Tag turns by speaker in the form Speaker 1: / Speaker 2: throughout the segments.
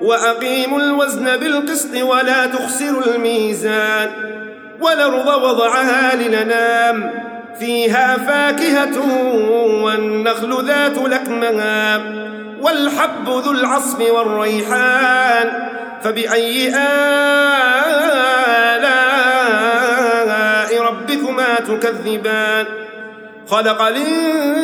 Speaker 1: وأقيموا الوزن بالقسط ولا تخسروا الميزان والأرض وضعها للنام فيها فاكهة والنخل ذات لكمها والحب ذو العصف والريحان فبأي آلاء ربكما تكذبان؟ خلق الإنسان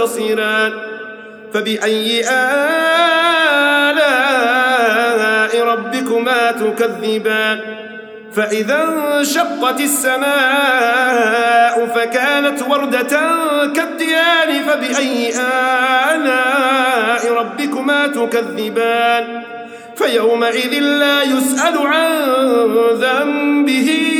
Speaker 1: تنتصران فبأي آلاء ربكما تكذبان فإذا انشقت السماء فكانت وردة كالديان فبأي آلاء ربكما تكذبان فيومئذ لا يسأل عن ذنبه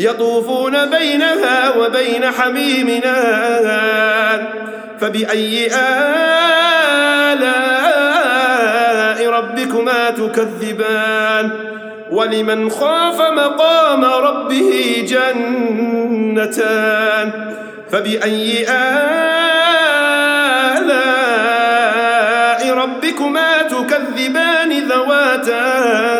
Speaker 1: يطوفون بينها وبين حميمنا. فبأي آلاء ربكما تكذبان؟ ولمن خاف مقام ربه جنتان؟ فبأي آلاء ربكما تكذبان ذواتا؟ أفنان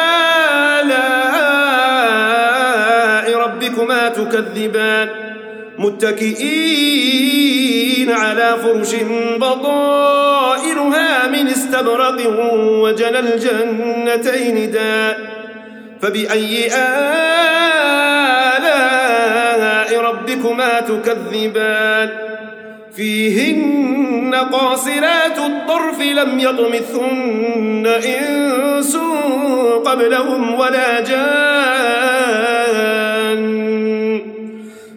Speaker 1: ربكما تكذبان متكئين على فرش بطائرها من استبرق وجنى الجنتين دان فبأي آلاء ربكما تكذبان؟ فيهن قاصرات الطرف لم يطمثهن إنس قبلهم ولا جان.